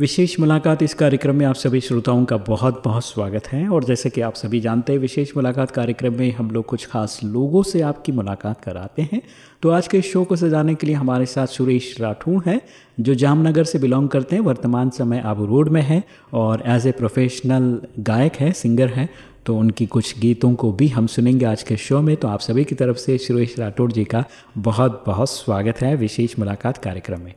विशेष मुलाकात इस कार्यक्रम में आप सभी श्रोताओं का बहुत बहुत स्वागत है। और जैसे कि आप सभी जानते हैं, विशेष मुलाकात कार्यक्रम में हम लोग कुछ खास लोगों से आपकी मुलाकात कराते हैं। तो आज के शो को सजाने के लिए हमारे साथ सुरेश राठौर हैं, जो जामनगर से बिलोंग करते हैं, वर्तमान समय आबू रोड में है और एज ए प्रोफेशनल गायक है सिंगर है। तो उनकी कुछ गीतों को भी हम सुनेंगे आज के शो में। तो आप सभी की तरफ़ से सुरेश राठौड़ जी का बहुत बहुत स्वागत है विशेष मुलाकात कार्यक्रम में।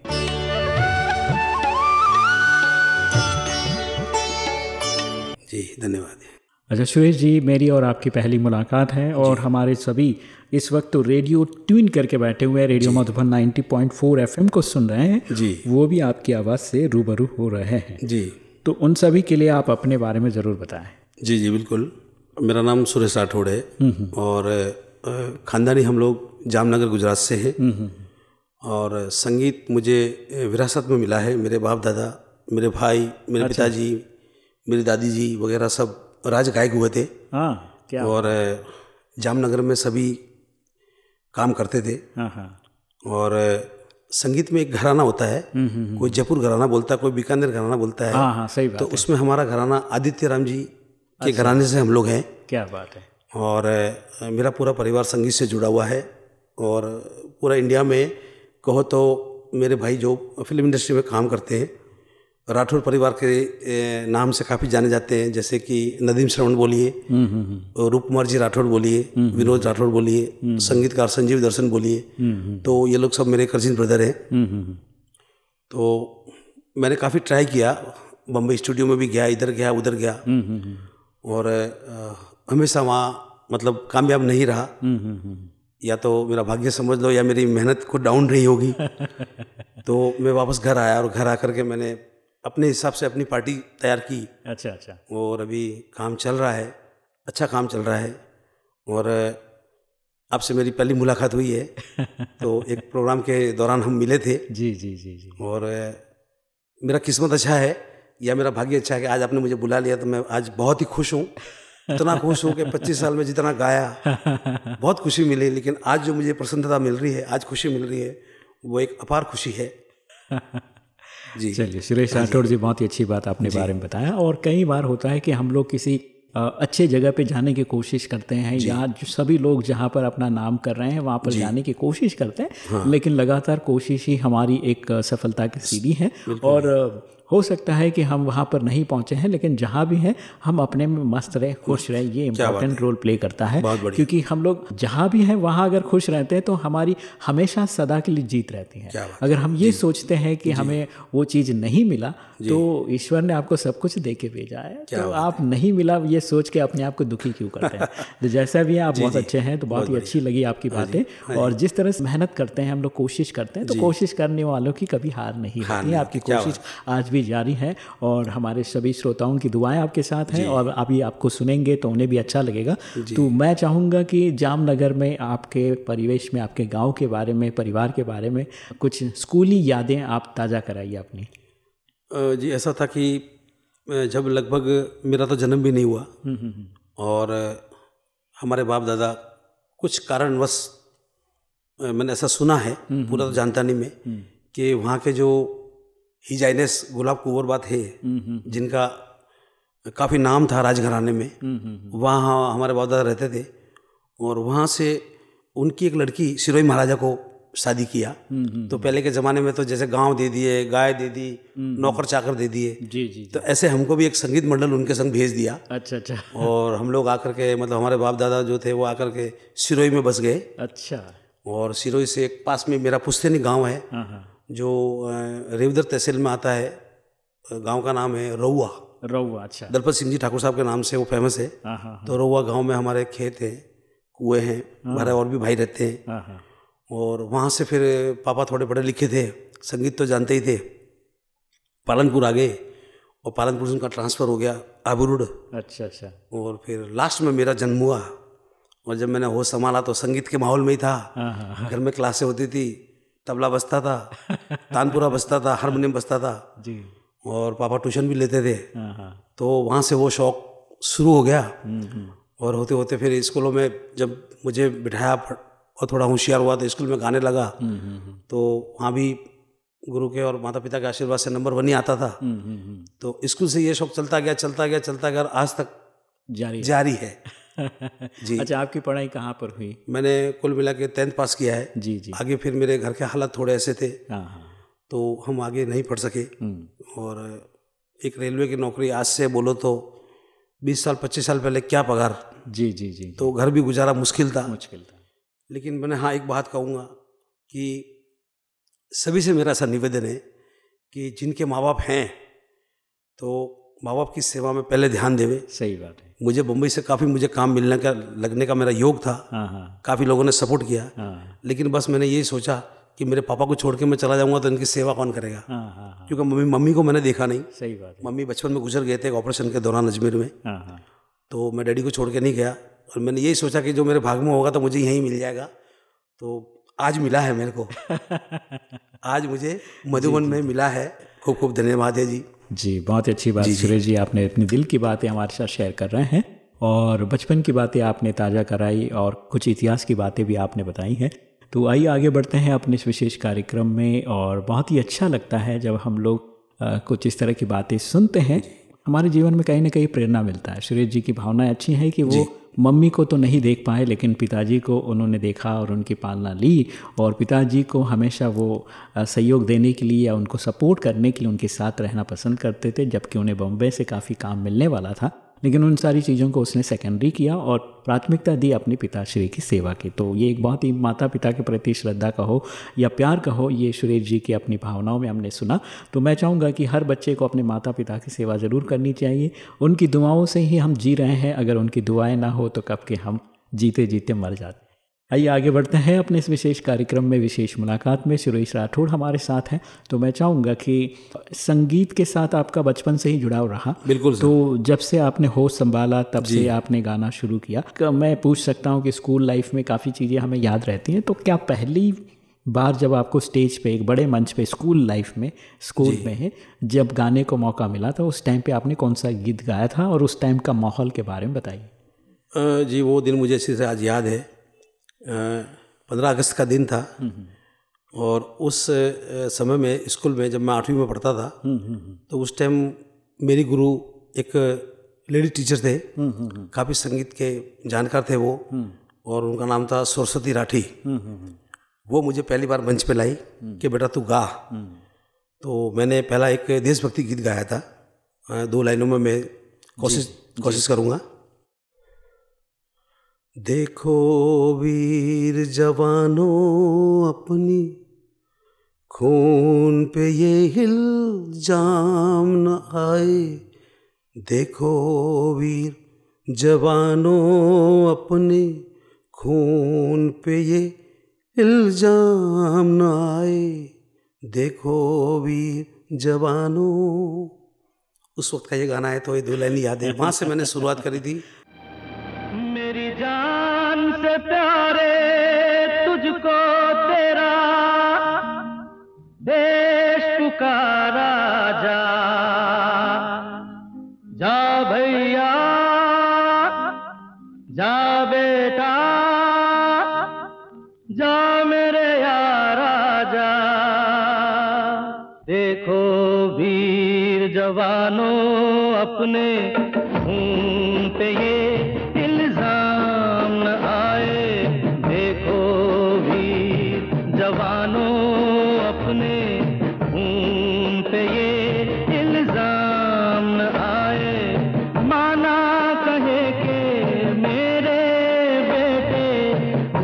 जी धन्यवाद। अच्छा सुरेश जी मेरी और आपकी पहली मुलाकात है और हमारे सभी इस वक्त तो रेडियो ट्यून करके बैठे हुए हैं रेडियो मधुबन 90.4 एफएम को सुन रहे हैं। जी। वो भी आपकी आवाज़ से रूबरू हो रहे हैं। जी। तो उन सभी के लिए आप अपने बारे में ज़रूर बताएँ। जी जी बिल्कुल। मेरा नाम सुरेश राठौड़ है और खानदानी हम लोग जामनगर गुजरात से हैं। और संगीत मुझे विरासत में मिला है। मेरे बाप दादा मेरे भाई मेरे पिताजी मेरी दादी जी वगैरह सब राज गायक हुए थे। हाँ क्या? और जामनगर में सभी काम करते थे। हाँ हाँ। और संगीत में एक घराना होता है। कोई जयपुर घराना बोलता है कोई बीकानेर घराना बोलता है। हाँ हाँ सही बात तो उसमें हमारा घराना आदित्य राम जी के घराने से हम लोग हैं। क्या बात है। और मेरा पूरा परिवार संगीत से जुड़ा हुआ है। और पूरा इंडिया में कहो तो मेरे भाई जो फ़िल्म इंडस्ट्री में काम करते हैं राठौर परिवार के नाम से काफ़ी जाने जाते हैं जैसे कि नदीम श्रवण बोलिए रूप कुमार जी राठौड़ बोलिए विनोद राठौड़ बोलिए संगीतकार संजीव दर्शन बोलिए तो ये लोग सब मेरे कजिन ब्रदर हैं। हम्म हम्म हम्म। तो मैंने काफ़ी ट्राई किया बम्बई स्टूडियो में भी गया इधर गया उधर गया। हम्म, हम्म, हम्म, और हमेशा वहाँ मतलब कामयाब नहीं रहा। हम्म, हम्म, हम्म। या तो मेरा भाग्य समझ लो या मेरी मेहनत को डाउन रही होगी। तो मैं वापस घर आया और घर आकर के मैंने अपने हिसाब से अपनी पार्टी तैयार की। अच्छा अच्छा। और अभी काम चल रहा है अच्छा काम चल रहा है। और आपसे मेरी पहली मुलाकात हुई है तो एक प्रोग्राम के दौरान हम मिले थे। जी जी जी जी। और मेरा किस्मत अच्छा है या मेरा भाग्य अच्छा है कि आज आपने मुझे बुला लिया तो मैं आज बहुत ही खुश हूँ। इतना खुश हूँ कि 25 साल में जितना गाया बहुत खुशी मिली। लेकिन आज जो मुझे प्रसन्नता मिल रही है आज खुशी मिल रही है वो एक अपार खुशी है। जी। चलिए सुरेश राठौड़ जी। बहुत ही अच्छी बात आपने बारे में बताया। और कई बार होता है कि हम लोग किसी अच्छे जगह पे जाने की कोशिश करते हैं या सभी लोग जहाँ पर अपना नाम कर रहे हैं वहाँ पर जाने की कोशिश करते हैं हाँ। लेकिन लगातार कोशिश ही हमारी एक सफलता की सीढ़ी है। और हो सकता है कि हम वहाँ पर नहीं पहुँचे हैं लेकिन जहाँ भी हैं हम अपने में मस्त रहे खुश रहे ये इम्पोर्टेंट रोल प्ले करता है। क्योंकि हम लोग जहाँ भी हैं वहाँ अगर खुश रहते हैं तो हमारी हमेशा सदा के लिए जीत रहती है। अगर हम ये सोचते हैं कि हमें वो चीज़ नहीं मिला तो ईश्वर ने आपको सब कुछ दे के भेजा है। तो आप नहीं मिला ये सोच के अपने आप को दुखी क्यों करते हैं? तो जैसा भी है आप बहुत अच्छे हैं तो बहुत ही अच्छी लगी आपकी बातें। और जिस तरह से मेहनत करते हैं हम लोग कोशिश करते हैं तो कोशिश करने वालों की कभी हार नहीं होती है। आपकी कोशिश आज भी जारी है और हमारे सभी श्रोताओं की दुआएँ आपके साथ हैं और अभी आपको सुनेंगे तो उन्हें भी अच्छा लगेगा। तो मैं चाहूँगा कि जामनगर में आपके परिवेश में आपके गाँव के बारे में परिवार के बारे में कुछ स्कूली यादें आप ताज़ा कराइए अपनी। जी ऐसा था कि जब लगभग मेरा तो जन्म भी नहीं हुआ और हमारे बाप दादा कुछ कारणवश मैंने ऐसा सुना है पूरा तो जानता नहीं मैं कि वहाँ के जो हिजाइनेस गुलाब कुंवर बात है जिनका काफ़ी नाम था राजघराने में। वहाँ हमारे बाप दादा रहते थे और वहाँ से उनकी एक लड़की सिरोही महाराजा को शादी किया। तो पहले के ज़माने में तो जैसे गाँव दे दिए गाय दे दी नौकर चाकर दे दिए। जी जी तो ऐसे हमको भी एक संगीत मंडल उनके संग भेज दिया। अच्छा अच्छा। और हम लोग आकर के मतलब हमारे बाप दादा जो थे वो आकर के सिरोही में बस गए। अच्छा। और सिरोही से एक पास में मेरा पुश्तैनी गाँव है। हाँ हाँ। जो रेवदर तहसील में आता है गाँव का नाम है रउआ। रहुआ अच्छा। दलपत सिंह जी ठाकुर साहब के नाम से वो फ़ेमस है। हाँ हाँ तो रउआ गाँव में हमारे खेत हैं कुएँ हैं हमारे और भी भाई रहते हैं। हाँ हाँ। और वहाँ से फिर पापा थोड़े पढ़े लिखे थे संगीत तो जानते ही थे। पालनपुर आ गए और पालनपुर से उनका ट्रांसफ़र हो गया आबूरुड। अच्छा अच्छा। और फिर लास्ट में मेरा जन्म हुआ। और जब मैंने होश संभाला तो संगीत के माहौल में ही था। हाँ हाँ। घर में क्लासें होती थी तबला बजता था तानपुरा बजता था हारमोनियम बजता था। जी। और पापा ट्यूशन भी लेते थे। हाँ, हाँ। तो वहाँ से वो शौक शुरू हो गया। और होते होते फिर स्कूलों में जब मुझे बिठाया और थोड़ा होशियार हुआ तो स्कूल में गाने लगा। तो वहाँ भी गुरु के और माता पिता के आशीर्वाद से नंबर वन ही आता था। तो स्कूल से ये शौक चलता गया चलता गया चलता गया आज तक जारी जारी है। जी। अच्छा आपकी पढ़ाई कहाँ पर हुई? मैंने कुल मिला के टेंथ पास किया है। जी जी। आगे फिर मेरे घर के हालात थोड़े ऐसे थे। हाँ हाँ। तो हम आगे नहीं पढ़ सके। हम्म, और एक रेलवे की नौकरी आज से बोलो तो बीस साल पच्चीस साल पहले क्या पगार? जी जी जी। तो घर भी गुजारा मुश्किल था। मुश्किल था। लेकिन मैंने हाँ एक बात कहूँगा कि सभी से मेरा ऐसा निवेदन है कि जिनके माँ बाप हैं तो माँ बाप की सेवा में पहले ध्यान देवे। सही बात है। मुझे मुंबई से काफ़ी मुझे काम मिलने का लगने का मेरा योग था। हाँ हाँ। काफ़ी लोगों ने सपोर्ट किया। हाँ। लेकिन बस मैंने यही सोचा कि मेरे पापा को छोड़ के मैं चला जाऊँगा तो इनकी सेवा कौन करेगा? क्योंकि मम्मी मम्मी को मैंने देखा नहीं। सही बात है। मम्मी बचपन में गुजर गए थे एक ऑपरेशन के दौरान अजमेर में। तो मैं डैडी को छोड़ के नहीं गया। और मैंने यही सोचा कि जो मेरे भाग में होगा तो मुझे यहीं मिल जाएगा। तो आज मिला है मेरे को। आज मुझे मधुबन में मिला है। खूब खूब धन्यवाद है जी। जी बहुत अच्छी बात सुरेश जी आपने अपने दिल की बातें हमारे साथ शेयर कर रहे हैं और बचपन की बातें आपने ताज़ा कराई और कुछ इतिहास की बातें भी आपने बताई हैं। तो आइए आगे बढ़ते हैं अपने इस विशेष कार्यक्रम में और बहुत ही अच्छा लगता है जब हम लोग कुछ इस तरह की बातें सुनते हैं। हमारे जीवन में कहीं ना कहीं प्रेरणा मिलता है। सुरेश जी की भावनाएँ अच्छी हैं कि वो मम्मी को तो नहीं देख पाए लेकिन पिताजी को उन्होंने देखा और उनकी पालना ली और पिताजी को हमेशा वो सहयोग देने के लिए या उनको सपोर्ट करने के लिए उनके साथ रहना पसंद करते थे जबकि उन्हें बॉम्बे से काफ़ी काम मिलने वाला था। लेकिन उन सारी चीज़ों को उसने सेकेंडरी किया और प्राथमिकता दी अपने पिताश्री की सेवा की। तो ये एक बहुत ही माता पिता के प्रति श्रद्धा का हो या प्यार का हो ये सुरेश जी की अपनी भावनाओं में हमने सुना। तो मैं चाहूँगा कि हर बच्चे को अपने माता पिता की सेवा ज़रूर करनी चाहिए। उनकी दुआओं से ही हम जी रहे हैं। अगर उनकी दुआएँ ना हो तो कब के हम जीते जीते मर जाते आइए आगे बढ़ते हैं अपने इस विशेष कार्यक्रम में विशेष मुलाकात में। सुरेश राठौड़ हमारे साथ हैं तो मैं चाहूँगा कि संगीत के साथ आपका बचपन से ही जुड़ाव रहा। बिल्कुल तो जब से आपने होश संभाला तब से आपने गाना शुरू किया। मैं पूछ सकता हूँ कि स्कूल लाइफ में काफ़ी चीज़ें हमें याद रहती हैं तो क्या पहली बार जब आपको स्टेज पे एक बड़े मंच पे स्कूल लाइफ में स्कूल में है जब गाने को मौका मिला था उस टाइम पे आपने कौन सा गीत गाया था और उस टाइम का माहौल के बारे में बताइए। जी वो दिन मुझे अच्छी से आज याद है। पंद्रह अगस्त का दिन था। और उस समय में स्कूल में जब मैं आठवीं में पढ़ता था तो उस टाइम मेरी गुरु एक लेडी टीचर थे। काफ़ी संगीत के जानकार थे वो। और उनका नाम था सरस्वती राठी। वो मुझे पहली बार मंच पे लाई कि बेटा तू गा। तो मैंने पहला एक देशभक्ति गीत गाया था। दो लाइनों में मैं कोशिश कोशिश करूँगा। देखो वीर जवानों अपनी, खून पे ये इल्ज़ाम न आए। देखो वीर जवानों अपने, खून पे ये इल्ज़ाम न आए। देखो वीर जवानों। उस वक्त का ये गाना है तो ये दो लाइन याद है। वहाँ से मैंने शुरुआत करी थी। देश पुकारा जा। जा भैया, जा बेटा, जा मेरे यारा जा। देखो वीर जवानों अपने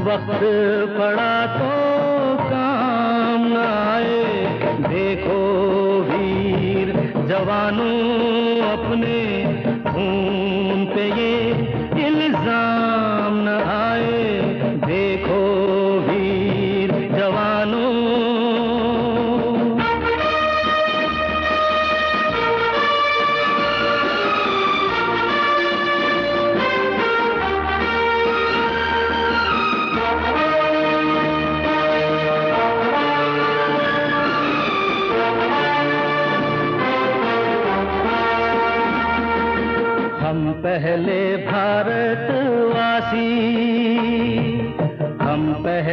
वक्त पड़ा तो काम आए। देखो वीर जवानों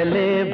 पहले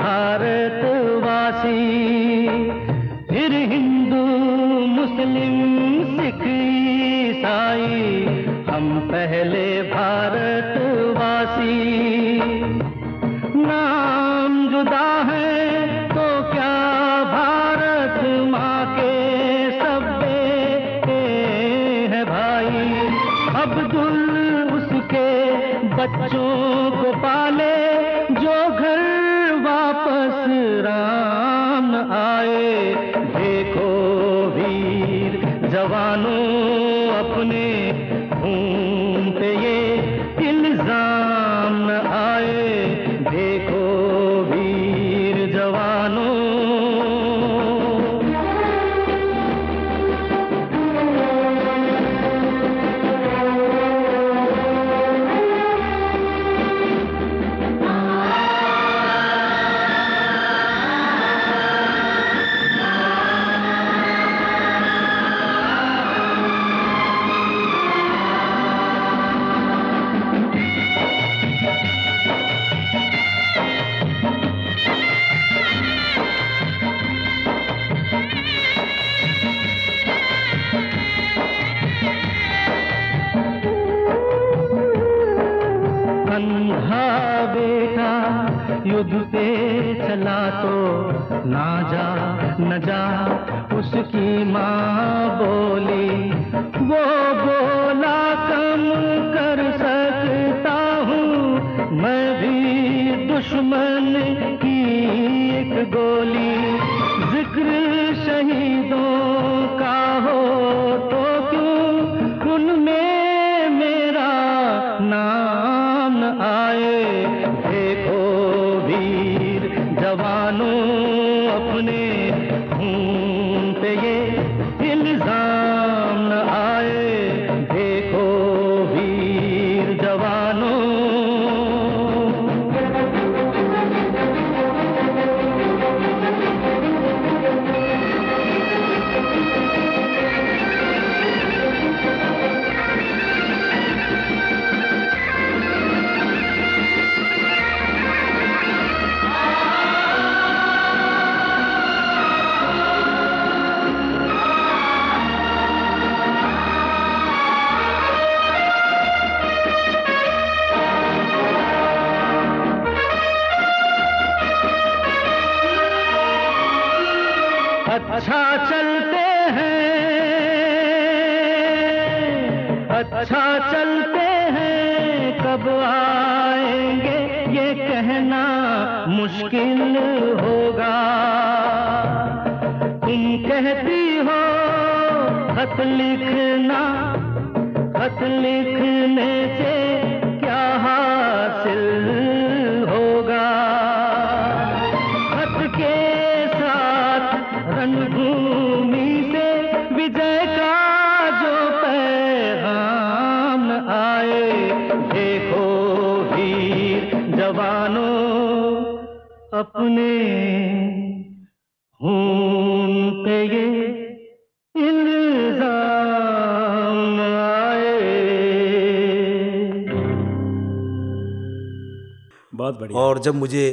और जब मुझे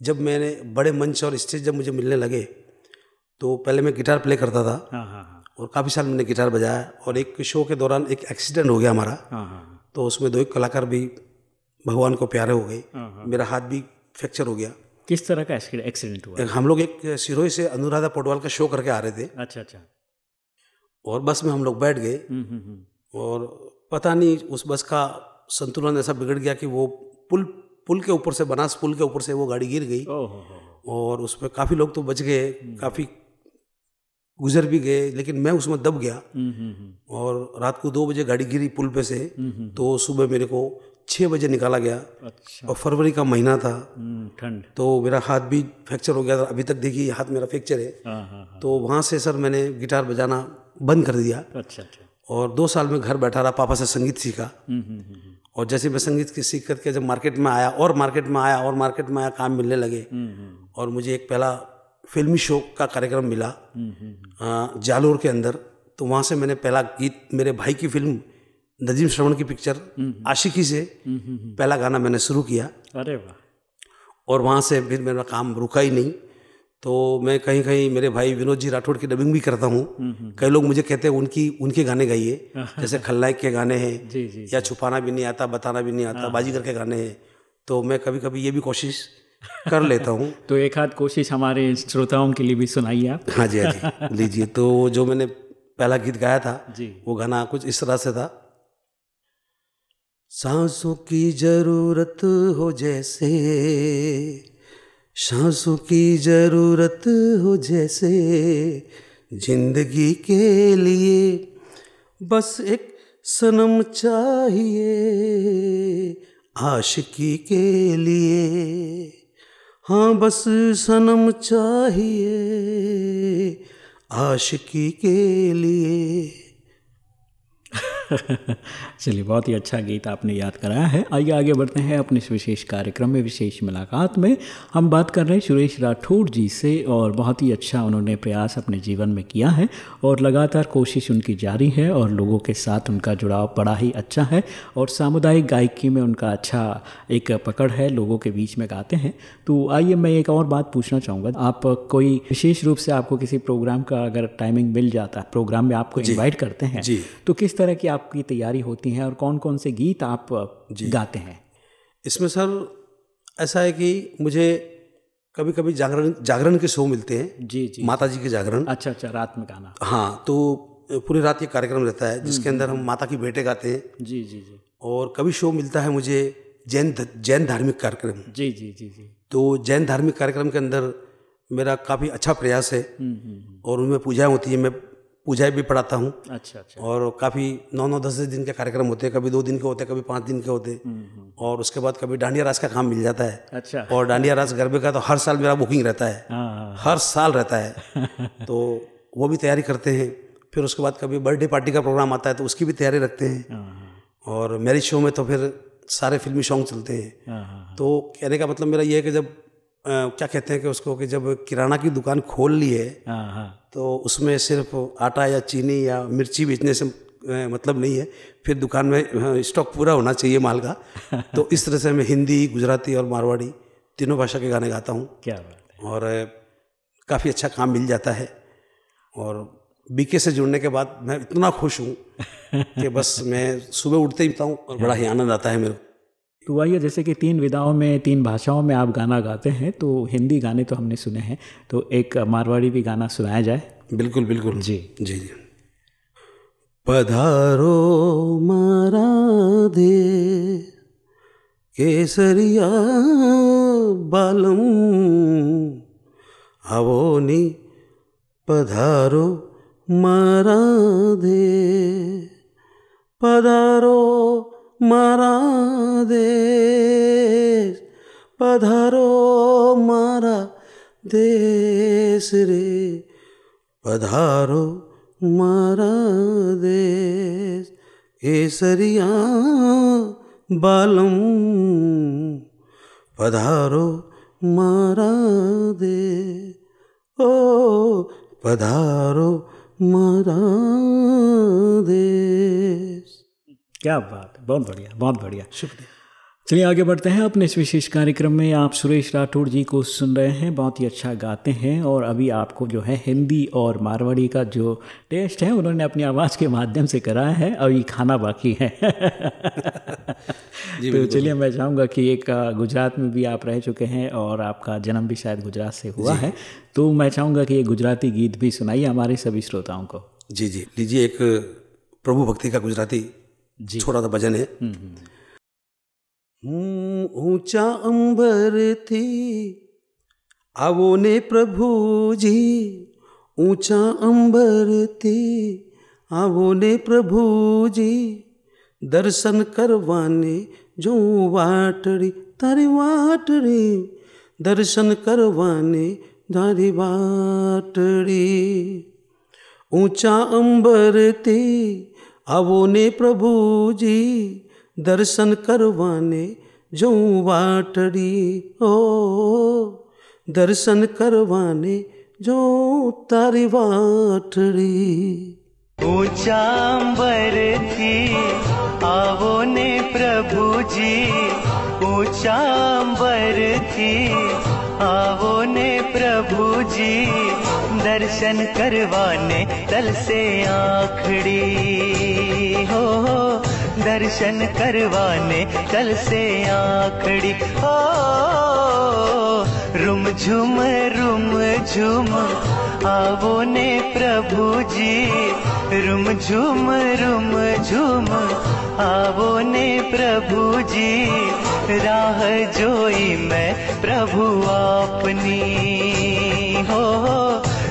जब मैंने बड़े मंच और स्टेज जब मुझे मिलने लगे तो पहले मैं गिटार प्ले करता था। हाँ हाँ हाँ। और काफ़ी साल मैंने गिटार बजाया और एक शो के दौरान एक एक्सीडेंट हो गया हमारा। हाँ हाँ तो उसमें दो एक कलाकार भी भगवान को प्यारे हो गए। मेरा हाथ भी फ्रैक्चर हो गया। किस तरह का एक्सीडेंट हुआ? हम लोग एक सिरोही से अनुराधा पोटवाल का शो करके आ रहे थे। अच्छा अच्छा। और बस में हम लोग बैठ गए। हम्म हम्म हम्म। और पता नहीं उस बस का संतुलन ऐसा बिगड़ गया कि वो पुल पुल के ऊपर से बनास पुल के ऊपर से वो गाड़ी गिर गई। और उसमें काफ़ी लोग तो बच गए काफ़ी गुजर भी गए लेकिन मैं उसमें दब गया। हम्म हम्म हम्म। और रात को दो बजे गाड़ी गिरी पुल पे से तो सुबह मेरे को छः बजे निकाला गया। अच्छा। और फरवरी का महीना था। ठंड। तो मेरा हाथ भी फ्रैक्चर हो गया था। अभी तक देखिए हाथ मेरा फ्रैक्चर है। हाँ हाँ हाँ। तो वहाँ से सर मैंने गिटार बजाना बंद कर दिया। अच्छा अच्छा। और दो साल में घर बैठा रहा पापा से संगीत सीखा। और जैसे मैं संगीत की सीख करके जब मार्केट में आया और मार्केट में आया और मार्केट में आया काम मिलने लगे। और मुझे एक पहला फिल्मी शो का कार्यक्रम मिला जालोर के अंदर। तो वहाँ से मैंने पहला गीत मेरे भाई की फ़िल्म नजीम श्रवण की पिक्चर आशिकी से पहला गाना मैंने शुरू किया। अरे वाह। और वहाँ से फिर मेरा काम रुका ही नहीं। तो मैं कहीं कहीं मेरे भाई विनोद जी राठौड़ की डबिंग भी करता हूँ। कई लोग मुझे कहते हैं उनकी उनके गाने गाइए। जैसे खलनायक के गाने हैं या छुपाना भी नहीं आता बताना भी नहीं आता बाजीगर के गाने हैं। तो मैं कभी कभी ये भी कोशिश कर लेता हूँ। तो एक आध कोशिश हमारे श्रोताओं के लिए भी सुनाइए आप। हाँ जी हाँ जी लीजिए। तो जो मैंने पहला गीत गाया था जी। वो गाना कुछ इस तरह से था। सांसों की ज़रूरत हो जैसे सांसों की ज़रूरत हो जैसे ज़िंदगी के लिए। बस एक सनम चाहिए आशिकी के लिए। हाँ बस सनम चाहिए आशिकी के लिए। चलिए बहुत ही अच्छा गीत आपने याद कराया है। आइए आगे बढ़ते हैं अपने इस विशेष कार्यक्रम में विशेष मुलाकात में। हम बात कर रहे हैं सुरेश राठौड़ जी से और बहुत ही अच्छा उन्होंने प्रयास अपने जीवन में किया है और लगातार कोशिश उनकी जारी है और लोगों के साथ उनका जुड़ाव बड़ा ही अच्छा है और सामुदायिक गायकी में उनका अच्छा एक पकड़ है लोगों के बीच में गाते हैं। तो आइए मैं एक और बात पूछना चाहूँगा। आप कोई विशेष रूप से आपको किसी प्रोग्राम का अगर टाइमिंग मिल जाता है प्रोग्राम में आपको इनवाइट करते हैं तो किस तरह की आपकी तैयारी होती है और कौन कौन से गीत आप गाते हैं? इसमें सर ऐसा है कि मुझे कभी कभी जागरण जागरण के शो मिलते हैं। जी जी। माता जी के जागरण। अच्छा अच्छा रात में गाना। हाँ तो पूरी रात ये कार्यक्रम रहता है जिसके अंदर हम माता की बेटे गाते हैं। जी जी जी। और कभी शो मिलता है मुझे जैन जैन धार्मिक कार्यक्रम। जी जी जी जी। तो जैन धार्मिक कार्यक्रम के अंदर मेरा काफ़ी अच्छा प्रयास है। और उनमें पूजाएँ होती है मैं पूजाएँ भी पढ़ाता हूँ। अच्छा अच्छा। और काफ़ी नौ नौ दस दस दिन के कार्यक्रम होते हैं कभी दो दिन के होते हैं कभी पाँच दिन के होते हैं। और उसके बाद कभी डांडिया रास का काम मिल जाता है। अच्छा। और डांडिया रास गरबे का तो हर साल मेरा बुकिंग रहता है। हाँ हाँ हर साल रहता है। तो वो भी तैयारी करते हैं। फिर उसके बाद कभी बर्थडे पार्टी का प्रोग्राम आता है तो उसकी भी तैयारी रखते हैं। हाँ और मैरिज शो में तो फिर सारे फिल्मी सॉन्ग चलते हैं हाँ हाँ। तो कहने का मतलब मेरा ये है कि जब क्या कहते हैं कि उसको कि जब किराना की दुकान खोल ली है हाँ हाँ। तो उसमें सिर्फ़ आटा या चीनी या मिर्ची बेचने से मतलब नहीं है। फिर दुकान में स्टॉक पूरा होना चाहिए माल का। तो इस तरह से मैं हिंदी गुजराती और मारवाड़ी तीनों भाषा के गाने गाता हूँ। क्या बात है। और काफ़ी अच्छा काम मिल जाता है। और बीके से जुड़ने के बाद मैं इतना खुश हूँ कि बस मैं सुबह उठते ही हूँ और बड़ा ही आनंद आता है मेरे को। तो आइए जैसे कि तीन विधाओं में तीन भाषाओं में आप गाना गाते हैं तो हिंदी गाने तो हमने सुने हैं तो एक मारवाड़ी भी गाना सुनाया जाए। बिल्कुल बिल्कुल। जी। जी जी। पधारो मारा दे केसरिया बालम आवोनी पधारो मारा दे। पधारो मारा दे पधारो मारा देश रे, पधारो मारा देश, केसरिया बालम, पधारो मारा दे ओ पधारो मारा देश। क्या बात है बहुत बढ़िया बहुत बढ़िया। शुक्रिया। चलिए आगे बढ़ते हैं अपने इस विशेष कार्यक्रम में। आप सुरेश राठौड़ जी को सुन रहे हैं बहुत ही अच्छा गाते हैं और अभी आपको जो है हिंदी और मारवाड़ी का जो टेस्ट है उन्होंने अपनी आवाज़ के माध्यम से कराया है अभी खाना बाकी है। तो चलिए मैं चाहूँगा कि एक गुजरात में भी आप रह चुके हैं और आपका जन्म भी शायद गुजरात से हुआ है तो मैं चाहूँगा कि ये गुजराती गीत भी सुनाइए हमारे सभी श्रोताओं को। जी जी। लीजिए एक प्रभु भक्ति का गुजराती छोटा सा भजन है। ऊँचा अंबर थी आवो ने प्रभु जी ऊँचा अंबर थी आवो ने प्रभु जी दर्शन करवाने जो वाटड़ी तारी वाटड़ी दर्शन करवाने तारी वाटड़ी ऊँचा अंबर ते आवो ने प्रभु जी दर्शन करवाने जो वाटड़ी ओ, दर्शन करवाने जो तारी वाटड़ी ऊँचा अंबर थी आवो ने प्रभु जी। ऊँचा अंबर थी आवो ने प्रभु जी। दर्शन करवाने तल से आखड़ी। हो दर्शन करवाने तल से आखड़ी। हो, रुम झुम रुम झुम आवो ने प्रभु जी। रुम झुम रुम झुम आवो ने प्रभु जी। राह जोई मैं प्रभु आपनी। हो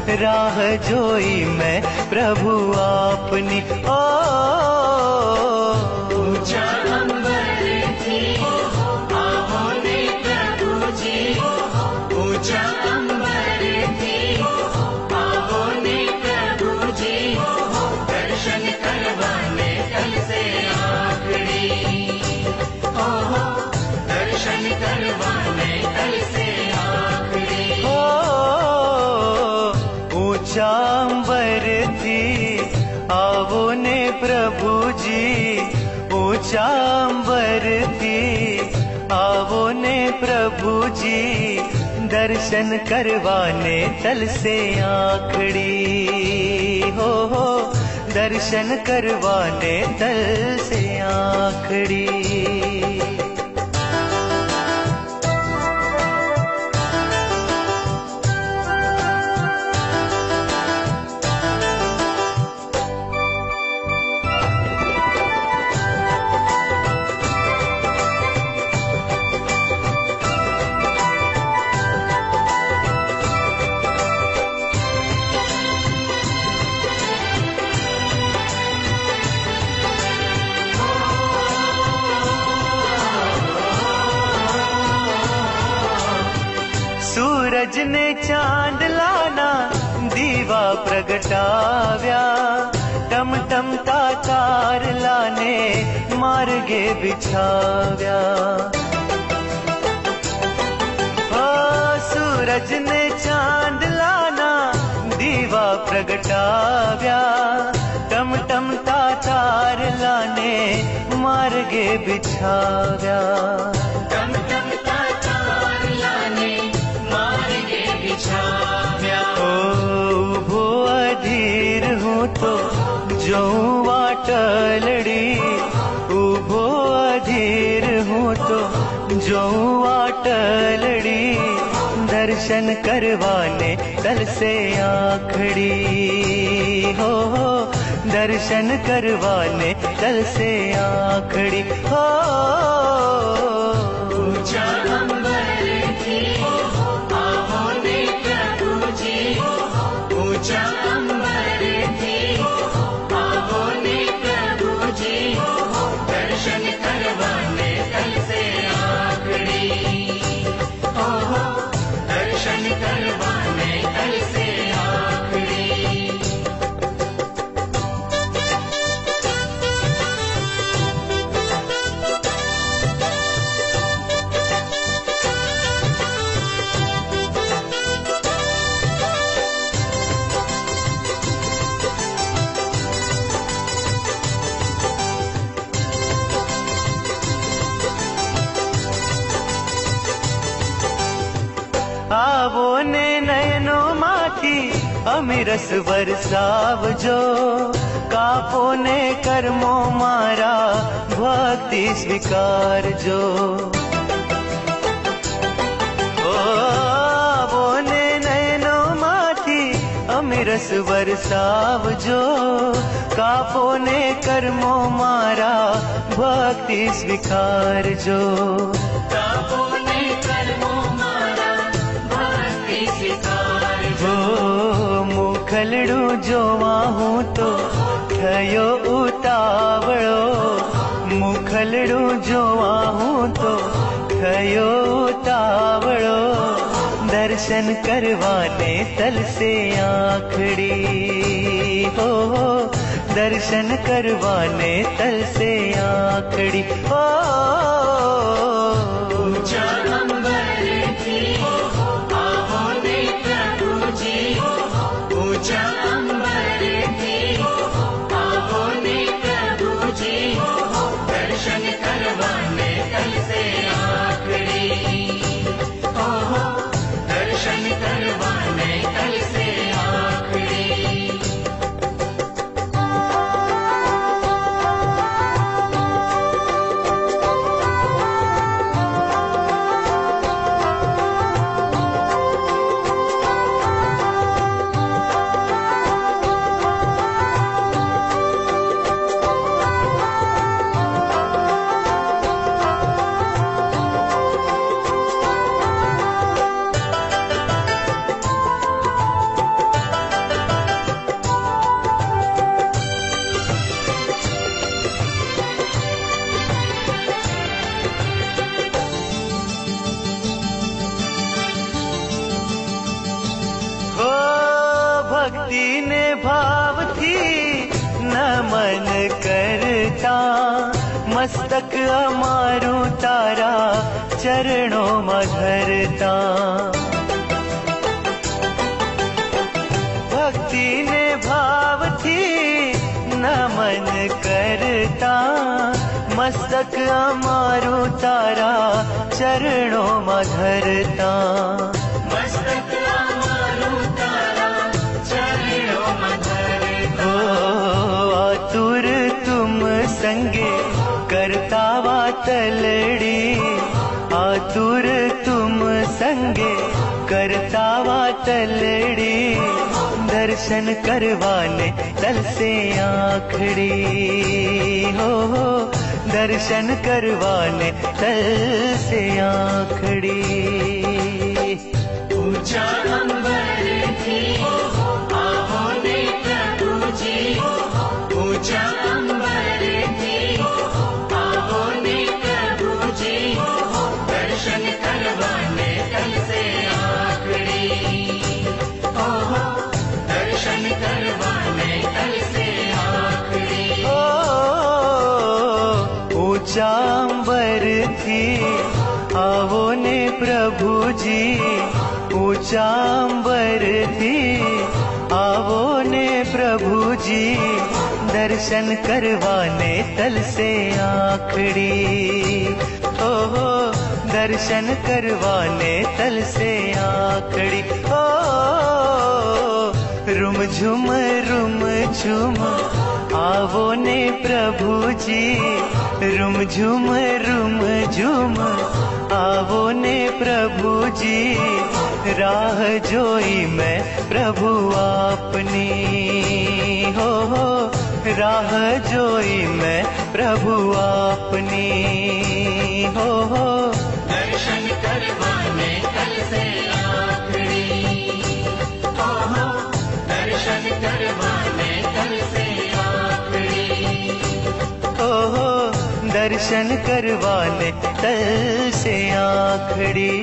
राह जोई मैं प्रभु आपनी ओ ऊंचांबर थी आवो ने प्रभु जी ऊंचांबर थी आवो ने प्रभु जी, दर्शन करवाने तल से आखड़ी। हो हो, दर्शन करवाने तल से आखड़ी। बिछाव्या। ओ सूरज ने चाँद लाना दीवा प्रगटाव्या। टम टम तार लाने मार्गे बिछाव्या। ओ अधीर हूँ तो जो वाटलड़ी दर्शन करवाने कल से आखड़ी। हो हो दर्शन करवाने कल से आखड़ी। हो। आवो अमिरस वरसावजो कापो ने कर्मो मारा, भक्ति स्वीकार जो। ओ आवो ने नयनो माथी, अमिरस वरसावजो कापो मुखलड़ू जोवा हूँ तो थयो उतावड़ो मुखलड़ू जोवा हूँ तो थयो उतावड़ो दर्शन करवाने तल से आखड़ी। हो, दर्शन करवाने तल से आखड़ी। हो संगे करतावा तलड़ी, आतुर तुम संगे करतावा तलड़ी। दर्शन करवाने तल से आखड़ी। हो हो, दर्शन करवाने तल से आखड़ी। ऊँचा अंबर थी जी ऊँचा थी आवो ने प्रभु जी, दर्शन करवाने तल से आखड़ी। ओहो दर्शन करवाने तल से आखड़ी। ओ, रुम झुम रुम झुम आवो ने प्रभु जी रुम झुम रुम झुम। आवो ने प्रभु जी राह जोई मैं प्रभु आपनी। हो हो राह जोई मैं प्रभु आपनी। हो हो दर्शन करवाने कल से आखड़ी हो हो दर्शन करवाने दर्शन करवाने तल से आखड़ी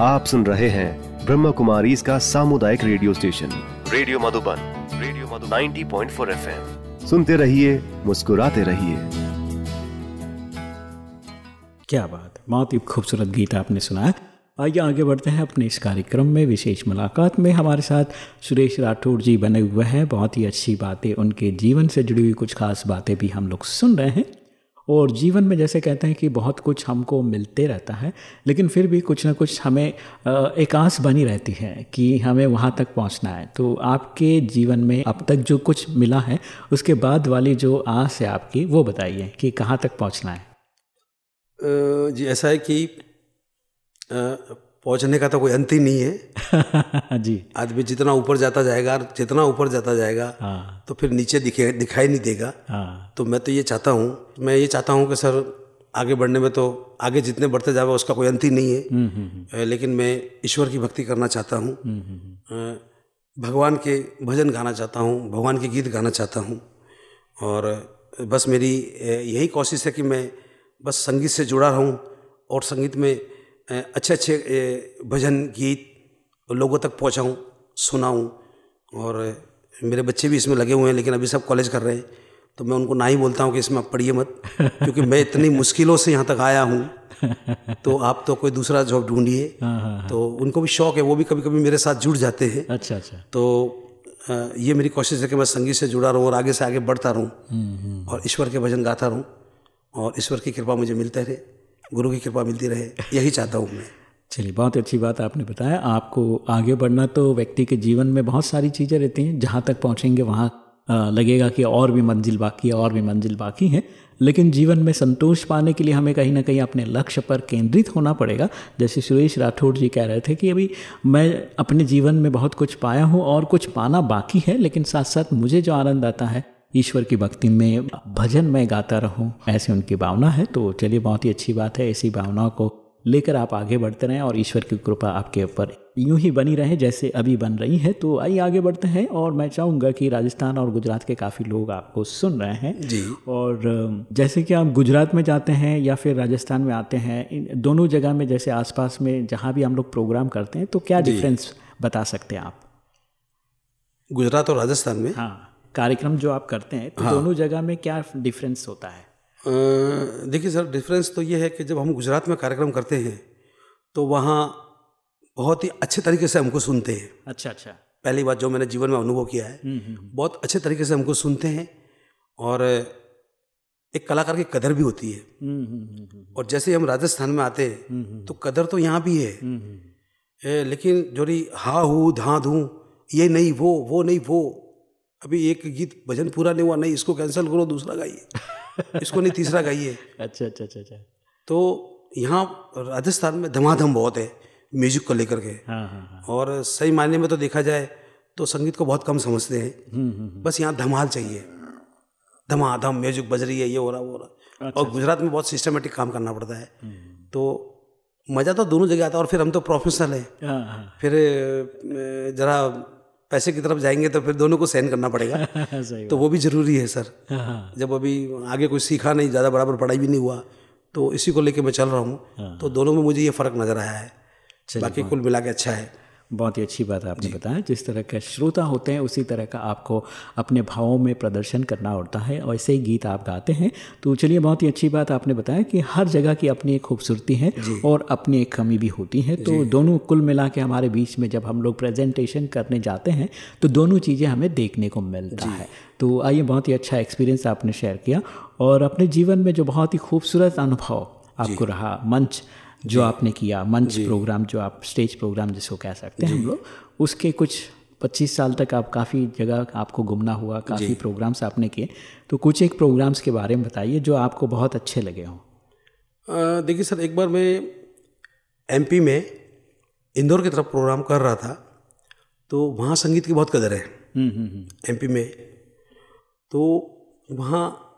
आप सुन रहे हैं ब्रह्म कुमारी इसका सामुदायिक radio station. Radio Madhuban radio Madhuban. 90.4 FM. सुनते रहिए मुस्कुराते रहिए। क्या बात बहुत ही खूबसूरत गीत आपने सुना। है आइए आगे बढ़ते हैं अपने इस कार्यक्रम में। विशेष मुलाकात में हमारे साथ सुरेश राठौड़ जी बने हुए हैं। बहुत ही अच्छी बातें, उनके जीवन से जुड़ी हुई कुछ खास बातें भी हम लोग सुन रहे हैं। और जीवन में जैसे कहते हैं कि बहुत कुछ हमको मिलते रहता है, लेकिन फिर भी कुछ ना कुछ हमें एक आस बनी रहती है कि हमें वहाँ तक पहुँचना है। तो आपके जीवन में अब तक जो कुछ मिला है, उसके बाद वाली जो आस है आपकी, वो बताइए कि कहाँ तक पहुँचना है? जी, ऐसा है कि पहुँचने का तो कोई अंत ही नहीं है। जी। आदमी जितना ऊपर जाता जाएगा जितना ऊपर जाता जाएगा हाँ। तो फिर नीचे दिखे दिखाई नहीं देगा। हाँ। तो मैं तो ये चाहता हूँ मैं ये चाहता हूँ कि सर आगे बढ़ने में तो आगे जितने बढ़ते जाओगे उसका कोई अंत ही नहीं है। अ, लेकिन मैं ईश्वर की भक्ति करना चाहता हूँ। भगवान के भजन गाना चाहता हूँ भगवान के गीत गाना चाहता हूँ। और बस मेरी यही कोशिश है कि मैं बस संगीत से जुड़ा रहूँ और संगीत में अच्छे अच्छे भजन गीत लोगों तक पहुँचाऊँ सुनाऊँ और मेरे बच्चे भी इसमें लगे हुए हैं लेकिन अभी सब कॉलेज कर रहे हैं तो मैं उनको ना ही बोलता हूँ कि इसमें आप पढ़िए मत क्योंकि मैं इतनी मुश्किलों से यहाँ तक आया हूँ तो आप तो कोई दूसरा जॉब ढूंढिए तो उनको भी शौक है वो भी कभी कभी मेरे साथ जुड़ जाते हैं। अच्छा अच्छा। तो ये मेरी कोशिश है कि मैं संगीत से जुड़ा रहूँ और आगे से आगे बढ़ता रहूँ और ईश्वर के भजन गाता रहूँ और ईश्वर की कृपा मुझे मिलते रहे। गुरु की कृपा मिलती रहे, यही चाहता हूँ मैं। चलिए, बहुत अच्छी बात आपने बताया। आपको आगे बढ़ना तो व्यक्ति के जीवन में बहुत सारी चीज़ें रहती हैं। जहाँ तक पहुँचेंगे, वहाँ लगेगा कि और भी मंजिल बाकी है, और भी मंजिल बाकी है। लेकिन जीवन में संतोष पाने के लिए हमें कहीं ना कहीं अपने लक्ष्य पर केंद्रित होना पड़ेगा। जैसे सुरेश राठौड़ जी कह रहे थे कि अभी मैं अपने जीवन में बहुत कुछ पाया हूँ और कुछ पाना बाकी है, लेकिन साथ साथ मुझे जो आनंद आता है ईश्वर की भक्ति में भजन में गाता रहूँ ऐसी उनकी भावना है तो चलिए बहुत ही अच्छी बात है ऐसी भावनाओं को लेकर आप आगे बढ़ते रहें और ईश्वर की कृपा आपके ऊपर यूँ ही बनी रहे जैसे अभी बन रही है। तो आइए आगे बढ़ते हैं और मैं चाहूँगा कि राजस्थान और गुजरात के काफ़ी लोग आपको सुन रहे हैं। जी। और जैसे कि आप गुजरात में जाते हैं या फिर राजस्थान में आते हैं इन दोनों जगह में जैसे आसपास में जहाँ भी हम लोग प्रोग्राम करते हैं तो क्या डिफरेंस बता सकते हैं आप? गुजरात और राजस्थान में? हाँ। कार्यक्रम जो आप करते हैं तो हाँ। दोनों जगह में क्या डिफरेंस होता है? देखिए सर डिफरेंस तो ये है कि जब हम गुजरात में कार्यक्रम करते हैं तो वहाँ बहुत ही अच्छे तरीके से हमको सुनते हैं। अच्छा अच्छा। पहली बात जो मैंने जीवन में अनुभव किया है बहुत अच्छे तरीके से हमको सुनते हैं और एक कलाकार की कदर भी होती है। हम्म, हम्म, हम्म, हम्म, और जैसे हम राजस्थान में आते हैं तो कदर तो यहाँ भी है। हम्म, हम्म, ए, लेकिन जो रही हा हूँ धा धूँ ये नहीं वो वो नहीं वो अभी एक गीत भजन पूरा नहीं हुआ नहीं इसको कैंसिल करो दूसरा गाइए। इसको नहीं तीसरा गाइए। अच्छा अच्छा अच्छा अच्छा। तो यहाँ राजस्थान में धमाधम बहुत है म्यूज़िक को लेकर के। हाँ हाँ हाँ। और सही मायने में तो देखा जाए तो संगीत को बहुत कम समझते हैं। हम्म, हम्म, हम्म, बस यहाँ धमाल चाहिए। धमाधम म्यूज़िक बज रही है ये हो रहा वो हो रहा। और गुजरात में बहुत सिस्टमेटिक काम करना पड़ता है। तो मज़ा तो दोनों जगह आता है और फिर हम तो प्रोफेशनल हैं। हाँ हाँ। फिर जरा पैसे की तरफ़ जाएँगे तो फिर दोनों को सहन करना पड़ेगा। तो वो भी ज़रूरी है सर। हाँ हाँ। जब अभी आगे कुछ सीखा नहीं ज़्यादा बराबर पढ़ाई भी नहीं हुआ तो इसी को लेके मैं चल रहा हूँ। तो दोनों में मुझे ये फ़र्क नज़र आया है। बाकी कुल मिला के अच्छा है। बहुत ही अच्छी बात आपने बताया। जिस तरह के श्रोता होते हैं उसी तरह का आपको अपने भावों में प्रदर्शन करना होता है और ऐसे ही गीत आप गाते हैं। तो चलिए बहुत ही अच्छी बात आपने बताया कि हर जगह की अपनी एक खूबसूरती है और अपनी एक कमी भी होती है। तो दोनों कुल मिला के हमारे बीच में जब हम लोग प्रेजेंटेशन करने जाते हैं तो दोनों चीज़ें हमें देखने को मिलता है। तो आइए बहुत ही अच्छा एक्सपीरियंस आपने शेयर किया और अपने जीवन में जो बहुत ही खूबसूरत अनुभव आपको रहा मंच जो आपने किया मंच प्रोग्राम जो आप स्टेज प्रोग्राम जिसको कह सकते हैं हम लोग उसके कुछ 25 साल तक आप काफ़ी जगह आपको घूमना हुआ काफ़ी प्रोग्राम्स आपने किए। तो कुछ एक प्रोग्राम्स के बारे में बताइए जो आपको बहुत अच्छे लगे हों। देखिए सर एक बार मैं एमपी में इंदौर की तरफ़ प्रोग्राम कर रहा था तो वहाँ संगीत की बहुत कदर है। हम्म हम्म हम्म। एमपी में। तो वहाँ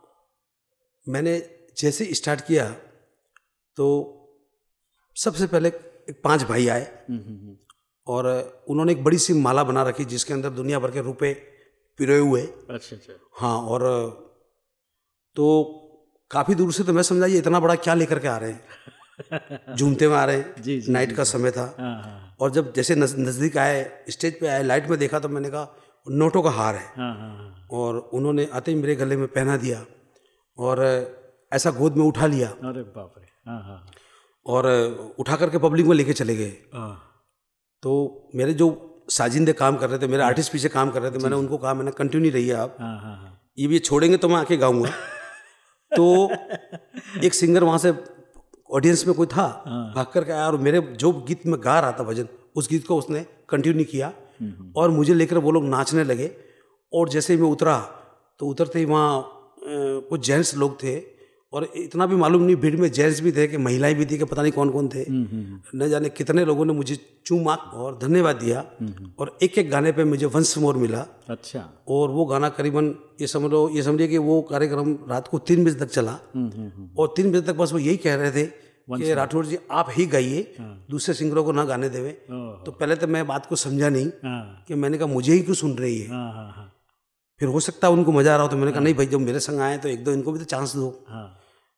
मैंने जैसे स्टार्ट किया तो सबसे पहले एक पाँच भाई आए और उन्होंने एक बड़ी सी माला बना रखी जिसके अंदर दुनिया भर के रुपए पिरोए हुए। अच्छा अच्छा। हाँ और तो काफ़ी दूर से तो मैं समझा ये इतना बड़ा क्या लेकर के आ रहे हैं? झूमते में आ रहे हैं। जी, जी, नाइट का समय था। हाँ हाँ। और जब जैसे नज़दीक आए स्टेज पे आए लाइट में देखा तो मैंने कहा नोटों का हार हाँ। हाँ और उन्होंने आते ही मेरे गले में पहना दिया और ऐसा गोद में उठा लिया। अरे बाप रे। हाँ हाँ। और उठा करके पब्लिक में लेके चले गए। हाँ। तो मेरे जो साजिंदे काम कर रहे थे मेरे आर्टिस्ट पीछे काम कर रहे थे मैंने उनको कहा मैंने कंटिन्यू रहिए आप। हाँ हाँ हाँ। ये भी छोड़ेंगे तो मैं आके गाऊँगा। तो एक सिंगर वहाँ से ऑडियंस में कोई था भाग करके आया और मेरे जो गीत में गा रहा था भजन उस गीत को उसने कंटिन्यू किया। और मुझे लेकर वो लोग नाचने लगे। और जैसे ही मैं उतरा तो उतरते ही वहाँ कुछ जेंट्स लोग थे। और इतना भी मालूम नहीं भीड़ में जेंट्स भी थे कि महिलाएँ भी थी कि पता नहीं कौन कौन थे न जाने कितने लोगों ने मुझे चूमा और धन्यवाद दिया। और एक एक गाने पे मुझे वंश मोर मिला। अच्छा। और वो गाना करीबन ये समझ लो ये समझिए कि वो कार्यक्रम रात को तीन बजे तक चला। और तीन बजे तक बस वो यही कह रहे थे कि राठौर जी आप ही गाइए दूसरे सिंगरों को ना गाने देवे। तो पहले तो मैं बात को समझा नहीं हाँ। कि मैंने कहा मुझे ही क्यों सुन रही है? हाँ हाँ हाँ। फिर हो सकता है उनको मज़ा आ रहा हो तो मैंने कहा नहीं भाई जब मेरे संग आए तो एक दो इनको भी तो चांस दो। हाँ।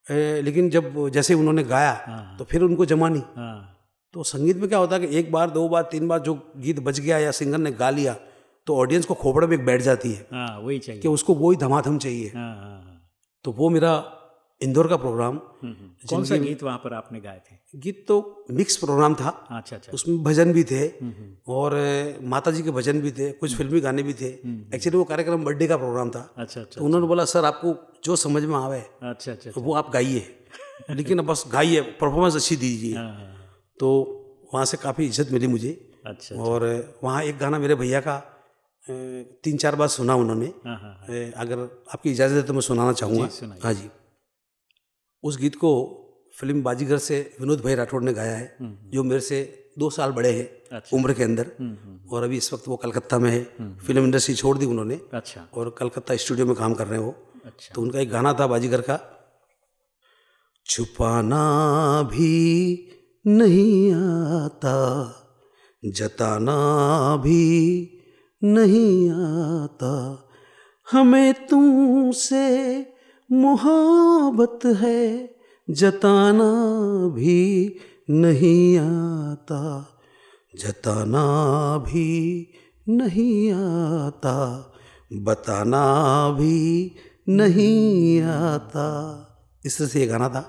ए, लेकिन जब जैसे उन्होंने गाया तो फिर उनको जमा नहीं। हाँ। तो संगीत में क्या होता है कि एक बार दो बार तीन बार जो गीत बज गया या सिंगर ने गा लिया तो ऑडियंस को खोपड़े में बैठ जाती है आ, वही चाहिए। कि उसको वही धमाधम चाहिए। आ, आ, हाँ। तो वो मेरा इंदौर का प्रोग्राम कौन सा गीत वहाँ पर आपने गाए थे? गीत तो मिक्स प्रोग्राम था। अच्छा अच्छा। उसमें भजन भी थे और माता जी के भजन भी थे कुछ फिल्मी गाने भी थे। एक्चुअली वो कार्यक्रम बर्थडे का प्रोग्राम था। अच्छा अच्छा तो उन्होंने बोला सर आपको जो समझ में आवे अच्छा अच्छा तो वो आप गाइए। लेकिन बस गाइए परफॉर्मेंस अच्छी दीजिए। हाँ हाँ तो वहाँ से काफ़ी इज़्ज़त मिली मुझे। अच्छा और वहाँ एक गाना मेरे भैया का तीन चार बार सुना उन्होंने। हाँ हाँ अगर आपकी इजाज़त है तो मैं सुनाना चाहूँगा। हाँ जी। उस गीत को फ़िल्म बाजीगर से विनोद भाई राठौड़ ने गाया है जो मेरे से दो साल बड़े हैं अच्छा। उम्र के अंदर। और अभी इस वक्त वो कलकत्ता में है। फ़िल्म इंडस्ट्री छोड़ दी उन्होंने अच्छा। और कलकत्ता स्टूडियो में काम कर रहे हैं वो। अच्छा। तो उनका एक गाना था बाजीगर का छुपाना भी नहीं आता जताना भी नहीं आता हमें तुमसे मोहब्बत है जताना भी नहीं आता। जताना भी नहीं आता बताना भी नहीं आता। इस तरह से ये गाना था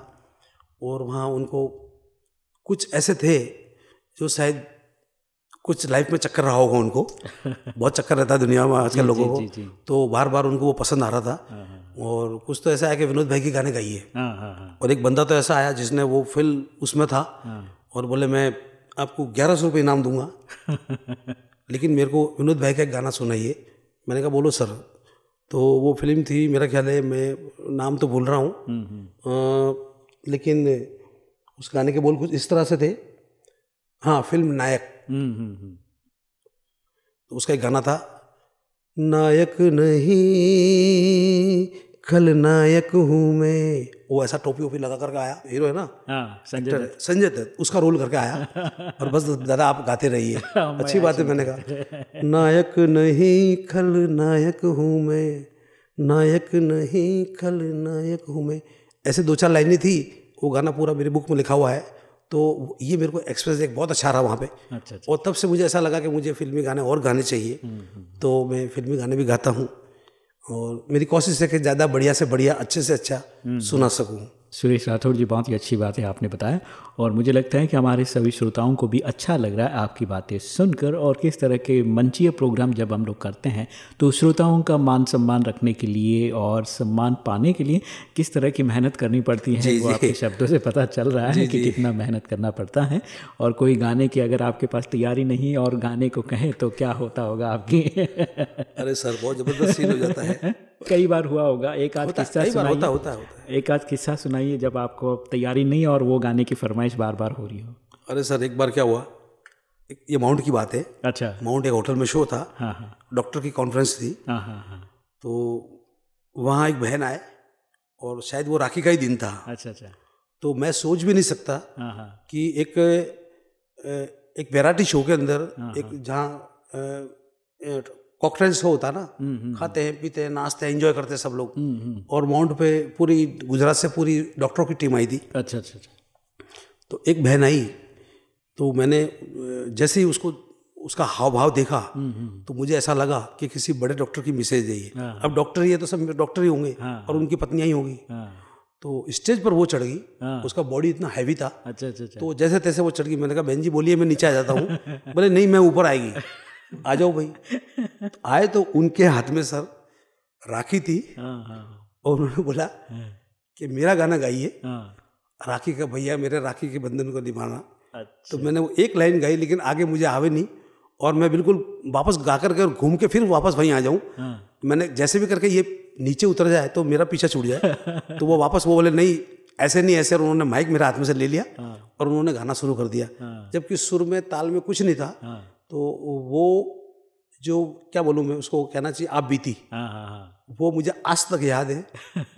और वहाँ उनको कुछ ऐसे थे जो शायद कुछ लाइफ में चक्कर रहा होगा उनको। बहुत चक्कर रहता है दुनिया में आजकल लोगों को। तो बार बार उनको वो पसंद आ रहा था। हाँ, हाँ। और कुछ तो ऐसा है कि विनोद भाई के गाने गाइए। हाँ, और एक बंदा तो ऐसा आया जिसने वो फ़िल्म उसमें था और बोले मैं आपको ग्यारह सौ रुपये इनाम दूँगा। लेकिन मेरे को विनोद भाई का एक गाना सुनाइए। मैंने कहा बोलो सर। तो वो फ़िल्म थी मेरा ख्याल है मैं नाम तो भूल रहा हूँ। हम्म, हम्म। लेकिन उस गाने के बोल कुछ इस तरह से थे। हाँ फ़िल्म नायक। हम्म, तो उसका एक गाना था नायक नहीं खल नायक हूँ मैं। वो ऐसा टोपी वोपी लगा करके आया। हीरो है ना? हाँ, संजय दत्त। संजय दत्त उसका रोल करके आया। और बस दादा आप गाते रहिए। अच्छी बात है मैंने कहा। नायक नहीं खल नायक हूँ मैं। नायक नहीं खल नायक हूँ मैं। ऐसे दो चार लाइनें थी वो गाना पूरा मेरी बुक में लिखा हुआ है। तो ये मेरे को एक्सपीरियंस एक बहुत अच्छा रहा वहाँ पे। अच्छा, अच्छा। और तब से मुझे ऐसा लगा कि मुझे फिल्मी गाने और गाने चाहिए। हम्म, हम्म, हम्म। तो मैं फिल्मी गाने भी गाता हूँ। और मेरी कोशिश है कि ज़्यादा बढ़िया से बढ़िया अच्छे से अच्छा सुना सकूँ। सुरेश राठौर जी बहुत ही अच्छी बात है आपने बताया और मुझे लगता है कि हमारे सभी श्रोताओं को भी अच्छा लग रहा है आपकी बातें सुनकर और किस तरह के मंचीय प्रोग्राम जब हम लोग करते हैं तो श्रोताओं का मान सम्मान रखने के लिए और सम्मान पाने के लिए किस तरह की मेहनत करनी पड़ती है वो आपके शब्दों से पता चल रहा है कि कितना मेहनत करना पड़ता है और कोई गाने की अगर आपके पास तैयारी नहीं और गाने को कहें तो क्या होता होगा आपकी? अरे सर बहुत ज़बरदस्त सीन हो जाता है। कई बार हुआ होगा एक आध किस्सा सुनाइए। होता, होता, होता है। एक आध किस्सा सुनाइए जब आपको तैयारी नहीं और वो गाने की फरमाइश बार बार हो रही हो। अरे सर एक बार क्या हुआ? ये माउंट की बात है। अच्छा। माउंट एक होटल में शो था। हाँ हाँ। डॉक्टर की कॉन्फ्रेंस थी। हाँ हाँ हाँ। तो वहाँ एक बहन आए और शायद वो राखी का ही दिन था। अच्छा अच्छा। तो मैं सोच भी नहीं सकता कि एक एक वेराइटी शो के अंदर एक। जहाँ कॉकटेल शो होता ना? हम्म, हम्म, खाते हैं पीते हैं नाचते हैं एंजॉय करते हैं सब लोग। हम्म, और माउंट पे पूरी गुजरात से पूरी डॉक्टरों की टीम आई थी। अच्छा अच्छा अच्छा। तो एक बहन आई तो मैंने जैसे ही उसको उसका हाव भाव देखा तो मुझे ऐसा लगा कि किसी बड़े डॉक्टर की मैसेज दी है हाँ। अब डॉक्टर ही है तो सब डॉक्टर ही होंगे हाँ। और उनकी पत्नियाँ ही होंगी। हाँ। तो स्टेज पर वो चढ़ गई। उसका बॉडी इतना हैवी था। अच्छा अच्छा अच्छा। तो जैसे तैसे वो चढ़ गई। मैंने कहा बहन जी बोलिए मैं नीचे आ जाता हूँ। बोले नहीं मैं ऊपर आएगी। आ जाओ भाई। आए तो उनके हाथ में सर राखी थी हाँ, हाँ। और उन्होंने बोला कि मेरा गाना गाइए। हाँ। राखी का भैया मेरे राखी के बंधन को निभाना। अच्छा। तो मैंने वो एक लाइन गाई लेकिन आगे मुझे आवे नहीं। और मैं बिल्कुल वापस गा करके और घूम के फिर वापस वहीं आ जाऊँ। मैंने जैसे भी करके ये नीचे उतर जाए तो मेरा पीछा छूट जाए। तो वो वापस वो बोले नहीं ऐसे नहीं ऐसे। और उन्होंने माइक मेरे हाथ में से ले लिया और उन्होंने गाना शुरू कर दिया। जबकि सुर में ताल में कुछ नहीं था। तो वो जो क्या बोलूँ मैं उसको कहना चाहिए आप बीती। हाँ, हाँ, हाँ। वो मुझे आज तक याद है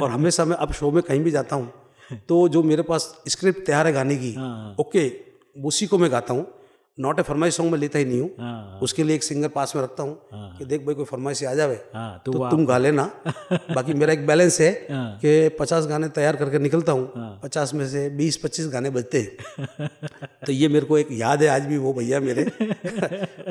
और हमेशा मैं अब शो में कहीं भी जाता हूँ तो जो मेरे पास स्क्रिप्ट तैयार है गाने की ओके उसी को मैं गाता हूँ। नॉट ए फरमाइश सॉन्ग में लेता ही नहीं हूँ। हाँ, उसके लिए एक सिंगर पास में रखता हूँ हाँ, कि देख भाई कोई फरमाइश आ जावे हाँ, तो, तो तुम गा लेना। बाकी मेरा एक बैलेंस है कि पचास गाने तैयार करके निकलता हूँ पचास में से बीस पच्चीस गाने बजते हैं। तो ये मेरे को एक याद है आज भी वो भैया मेरे।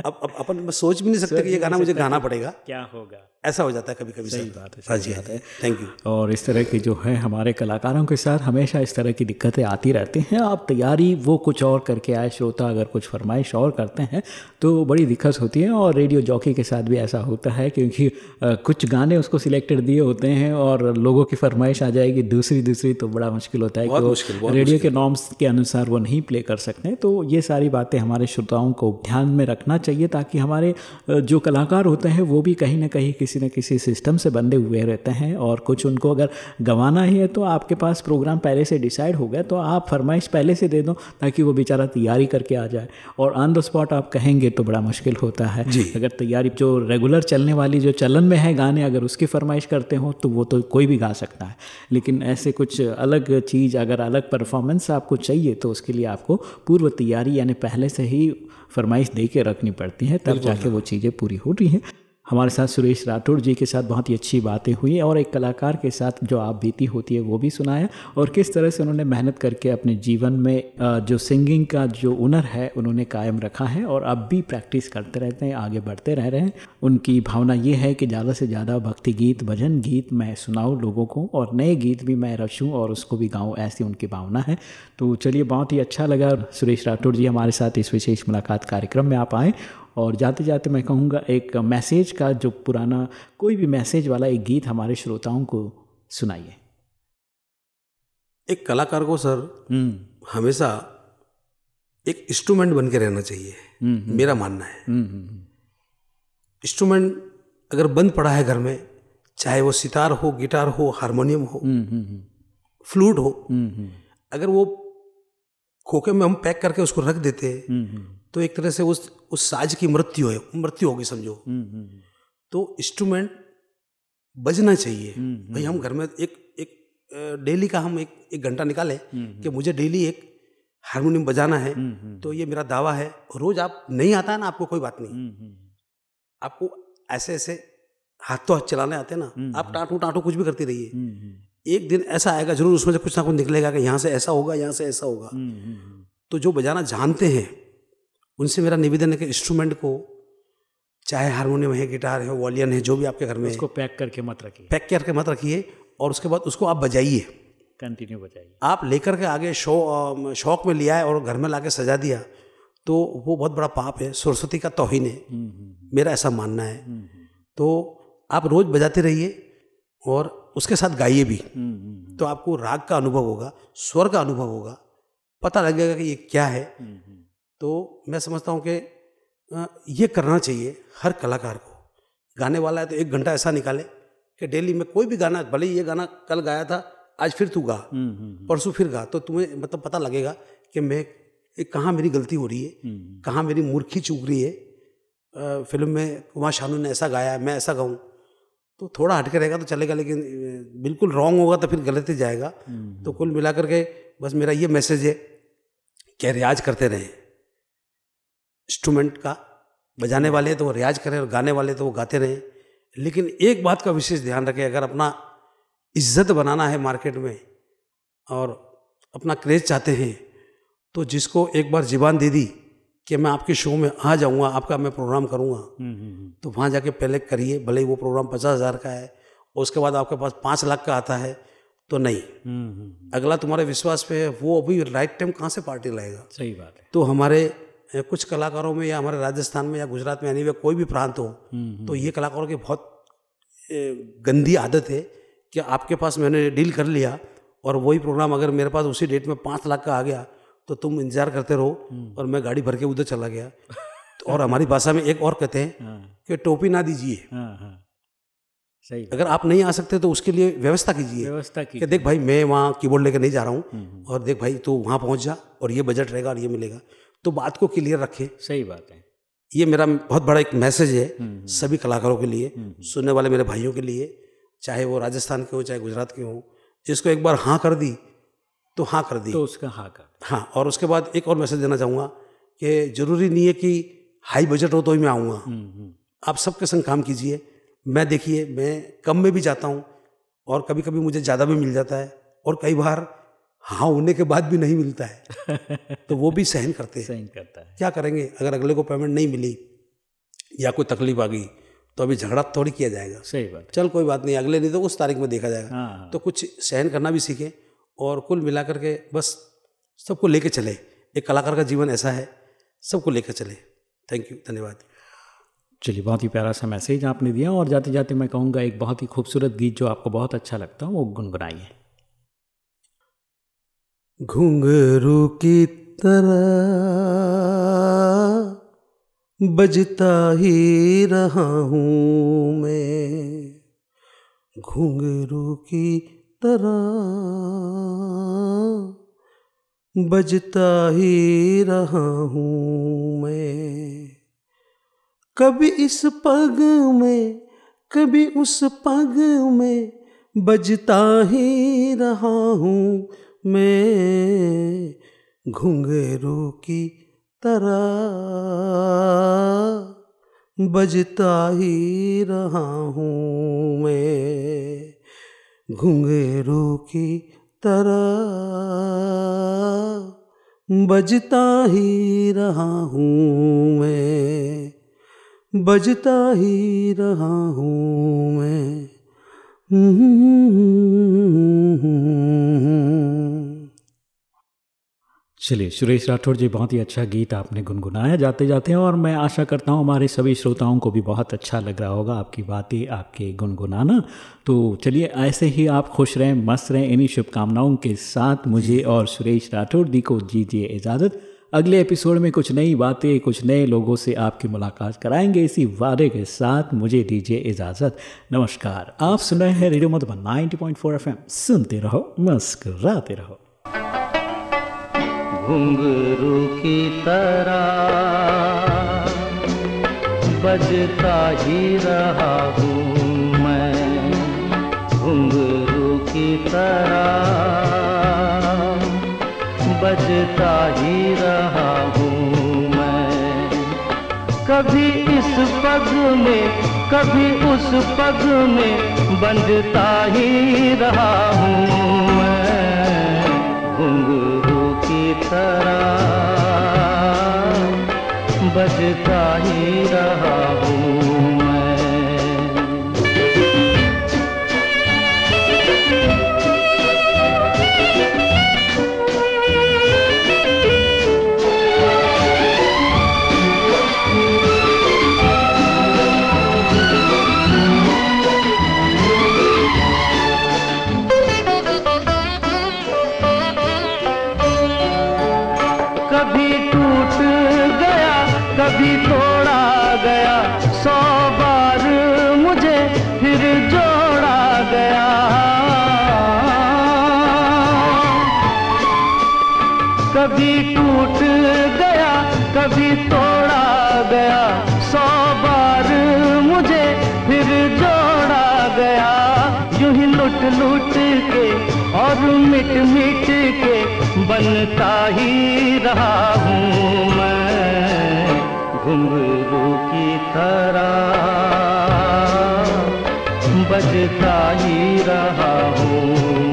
अब अब अपन सोच भी नहीं सकते कि ये गाना मुझे गाना पड़ेगा। क्या होगा। ऐसा हो जाता है कभी कभी सही बात है हाँ सही बात है थैंक यू और इस तरह की जो है हमारे कलाकारों के साथ हमेशा इस तरह की दिक्कतें आती रहती हैं। आप तैयारी वो कुछ और करके आए श्रोता अगर कुछ फरमाइश और करते हैं तो बड़ी दिक्कत होती है और रेडियो जॉकी के साथ भी ऐसा होता है क्योंकि कुछ गाने उसको सिलेक्टेड दिए होते हैं और लोगों की फरमाइश आ जाएगी दूसरी दूसरी तो बड़ा मुश्किल होता है कि वो रेडियो के नॉर्म्स के अनुसार वो नहीं प्ले कर सकते तो ये सारी बातें हमारे श्रोताओं को ध्यान में रखना चाहिए ताकि हमारे जो कलाकार होते हैं वो भी कहीं ना कहीं किसी न किसी सिस्टम से बंधे हुए रहते हैं और कुछ उनको अगर गंवाना ही है तो आपके पास प्रोग्राम पहले से डिसाइड हो गया तो आप फरमाइश पहले से दे दो ताकि वो बेचारा तैयारी करके आ जाए। और ऑन द स्पॉट आप कहेंगे तो बड़ा मुश्किल होता है। अगर तैयारी जो रेगुलर चलने वाली जो चलन में है गाने अगर उसकी फरमाइश करते हो तो वो तो कोई भी गा सकता है। लेकिन ऐसे कुछ अलग चीज़ अगर अलग परफॉर्मेंस आपको चाहिए तो उसके लिए आपको पूर्व तैयारी यानी पहले से ही फरमाइश दे के रखनी पड़ती है तब जाके वो चीज़ें पूरी हो रही हैं। हमारे साथ सुरेश राठौड़ जी के साथ बहुत ही अच्छी बातें हुई और एक कलाकार के साथ जो आप बीती होती है वो भी सुनाया। और किस तरह से उन्होंने मेहनत करके अपने जीवन में जो सिंगिंग का जो हुनर है उन्होंने कायम रखा है और अब भी प्रैक्टिस करते रहते हैं, आगे बढ़ते रह रहे हैं। उनकी भावना ये है कि ज़्यादा से ज़्यादा भक्ति गीत, भजन गीत मैं सुनाऊँ लोगों को और नए गीत भी मैं रचूँ और उसको भी गाऊँ, ऐसी उनकी भावना है। तो चलिए बहुत ही अच्छा लगा सुरेश राठौड़ जी हमारे साथ इस विशेष मुलाकात कार्यक्रम में आप आएँ और जाते जाते मैं कहूँगा एक मैसेज का जो पुराना कोई भी मैसेज वाला एक गीत हमारे श्रोताओं को सुनाइए। एक कलाकार को सर हम्म। हमेशा एक इंस्ट्रूमेंट बन के रहना चाहिए हम्म, हम्म। मेरा मानना है। इंस्ट्रूमेंट अगर बंद पड़ा है घर में चाहे वो सितार हो गिटार हो हारमोनियम हो फ्लूट हो अगर वो खोखे में हम पैक करके उसको रख देते तो एक तरह से उस उस साज की मृत्यु है मृत्यु होगी समझो। हम्म, हम्म, हम्म। तो इंस्ट्रूमेंट बजना चाहिए। भाई हम घर में एक एक डेली का हम एक एक घंटा निकाले कि मुझे डेली एक हारमोनियम बजाना है। तो ये मेरा दावा है। रोज आप नहीं आता है ना आपको कोई बात नहीं। आपको ऐसे ऐसे हाथ तो हाथ चलाने आते हैं ना आप टाटू टाटू कुछ भी करती रहिए। एक दिन ऐसा आएगा ज़रूर उसमें से कुछ ना कुछ निकलेगा कि यहाँ से ऐसा होगा यहाँ से ऐसा होगा। तो जो बजाना जानते हैं उनसे मेरा निवेदन है कि इंस्ट्रूमेंट को चाहे हारमोनियम है गिटार है वॉलियन है जो भी आपके घर में उसको पैक करके मत रखिए। पैक करके मत रखिए और उसके बाद उसको आप बजाइए। कंटिन्यू बजाइए। आप लेकर के आगे शो शौक में लिया है और घर में लाके सजा दिया तो वो बहुत बड़ा पाप है सरस्वती का तोहिन है। हम्म, हम्म, हम्म। मेरा ऐसा मानना है। तो आप रोज बजाते रहिए और उसके साथ गाइए भी। तो आपको राग का अनुभव होगा स्वर का अनुभव होगा पता लगेगा कि ये क्या है। तो मैं समझता हूँ कि ये करना चाहिए हर कलाकार को। गाने वाला है तो एक घंटा ऐसा निकाले कि डेली में कोई भी गाना भले ये गाना कल गाया था आज फिर तू गा। हम्म, हम्म, हम्म। परसों फिर गा। तो तुम्हें मतलब पता लगेगा कि मैं कहाँ मेरी गलती हो रही है कहाँ मेरी मूर्खी चूक रही है। फ़िल्म में कुमार शानू ने ऐसा गाया है मैं ऐसा गाऊँ। तो थोड़ा हटके रहेगा तो चलेगा लेकिन बिल्कुल रॉन्ग होगा तो फिर गलत ही जाएगा। तो कुल मिलाकर के बस मेरा ये मैसेज है कि रियाज करते रहें। इंस्ट्रूमेंट का बजाने वाले तो वो रियाज करें और गाने वाले तो वो गाते रहें। लेकिन एक बात का विशेष ध्यान रखें अगर अपना इज़्ज़त बनाना है मार्केट में और अपना क्रेज चाहते हैं तो जिसको एक बार जीवान दे दी कि मैं आपके शो में आ जाऊँगा आपका मैं प्रोग्राम करूँगा हम्म, हम्म, हम्म। तो वहाँ जाके पहले करिए भले ही वो प्रोग्राम पचास हज़ार का है और उसके बाद आपके पास पाँच लाख का आता है तो नहीं। अगला तुम्हारे विश्वास पे है वो अभी राइट टाइम कहाँ से पार्टी लाएगा? सही बात है। तो हमारे कुछ कलाकारों में या हमारे राजस्थान में या गुजरात में यानी वे कोई भी प्रांत हो हम्म, हम्म। तो ये कलाकारों की बहुत गंदी आदत है कि आपके पास मैंने डील कर लिया और वही प्रोग्राम अगर मेरे पास उसी डेट में पाँच लाख का आ गया तो तुम इंतज़ार करते रहो हम्म। और मैं गाड़ी भर के उधर चला गया और हमारी भाषा में एक और कहते हैं हाँ। कि टोपी ना दीजिए हाँ, हाँ। सही अगर आप नहीं आ सकते तो उसके लिए व्यवस्था कीजिए व्यवस्था की कि देख भाई मैं वहाँ कीबोर्ड लेकर नहीं जा रहा हूँ और देख भाई तू वहाँ पहुँच जा और ये बजट रहेगा और ये मिलेगा तो बात को क्लियर रखे। सही बात है। ये मेरा बहुत बड़ा एक मैसेज है हम्म, हम्म। सभी कलाकारों के लिए हम्म, सुनने वाले मेरे भाइयों के लिए चाहे वो राजस्थान के हो चाहे गुजरात के हो। जिसको एक बार हाँ कर दी तो हाँ कर दी। तो उसका हाँ कर हाँ और उसके बाद एक और मैसेज देना चाहूँगा कि ज़रूरी नहीं है कि हाई बजट हो तो ही मैं आऊँगा। आप सबके संग काम कीजिए। मैं देखिए मैं कम में भी जाता हूँ और कभी कभी मुझे ज़्यादा भी मिल जाता है। और कई बार हाँ होने के बाद भी नहीं मिलता है। तो वो भी सहन करते हैं। सहन करता है। क्या करेंगे? अगर अगले को पेमेंट नहीं मिली या कोई तकलीफ़ आ गई तो अभी झगड़ा थोड़ी किया जाएगा। सही बात चल कोई बात नहीं अगले नहीं तो उस तारीख में देखा जाएगा। हाँ, हाँ। तो कुछ सहन करना भी सीखे और कुल मिला करके बस सबको लेके चले। एक कलाकार का जीवन ऐसा है सबको लेकर चले। थैंक यू धन्यवाद। चलिए बहुत ही प्यारा सा मैसेज आपने दिया और जाते जाते मैं कहूँगा एक बहुत ही खूबसूरत गीत जो आपको बहुत अच्छा लगता है वो गुनगुनाइए। घुंघरू की तरह बजता ही रहा हूँ मैं। घुंघरू की तरह बजता ही रहा हूँ मैं। कभी इस पग में, कभी उस पग में बजता ही रहा हूँ में घुंघरू की तरह बजता ही रहा हूँ मैं घुंघरू की तरह बजता ही रहा हूँ मैं बजता ही रहा हूँ मैं चलिए सुरेश राठौर जी बहुत ही अच्छा गीत आपने गुनगुनाया जाते जाते हैं और मैं आशा करता हूँ हमारे सभी श्रोताओं को भी बहुत अच्छा लग रहा होगा आपकी बातें आपके गुनगुनाना। तो चलिए ऐसे ही आप खुश रहें मस्त रहें इन्हीं शुभकामनाओं के साथ मुझे और सुरेश राठौर जी को दीजिए इजाज़त। अगले एपिसोड में कुछ नई बातें कुछ नए लोगों से आपकी मुलाकात कराएँगे इसी वादे के साथ मुझे दीजिए इजाज़त। नमस्कार आप सुन रहे हैं रेडियो मधुबन 90.4 एफएम। सुनते रहो मुस्कुराते रहो। घुंघरू की तरह बजता ही रहा हूँ मैं घुंघरू की तरह बजता ही रहा हूँ मैं। कभी इस पग में, कभी उस पग में बंधता ही रहा हूँ मैं। घुंघरू तरह बजता ही रहा मिट मिट के बनता ही रहा हूँ मैं घुंघरू की तरह। बजता ही रहा हूँ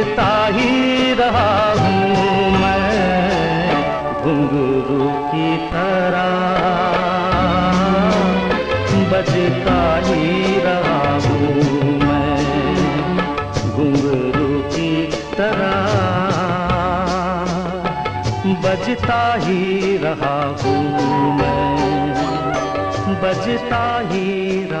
सजता ही रहा हूँ मैं घुंघरू की तरह। बजता ही रहा हूँ मैं घुंघरू की तरह। बजता ही रहा हूँ मैं, बजता ही रहा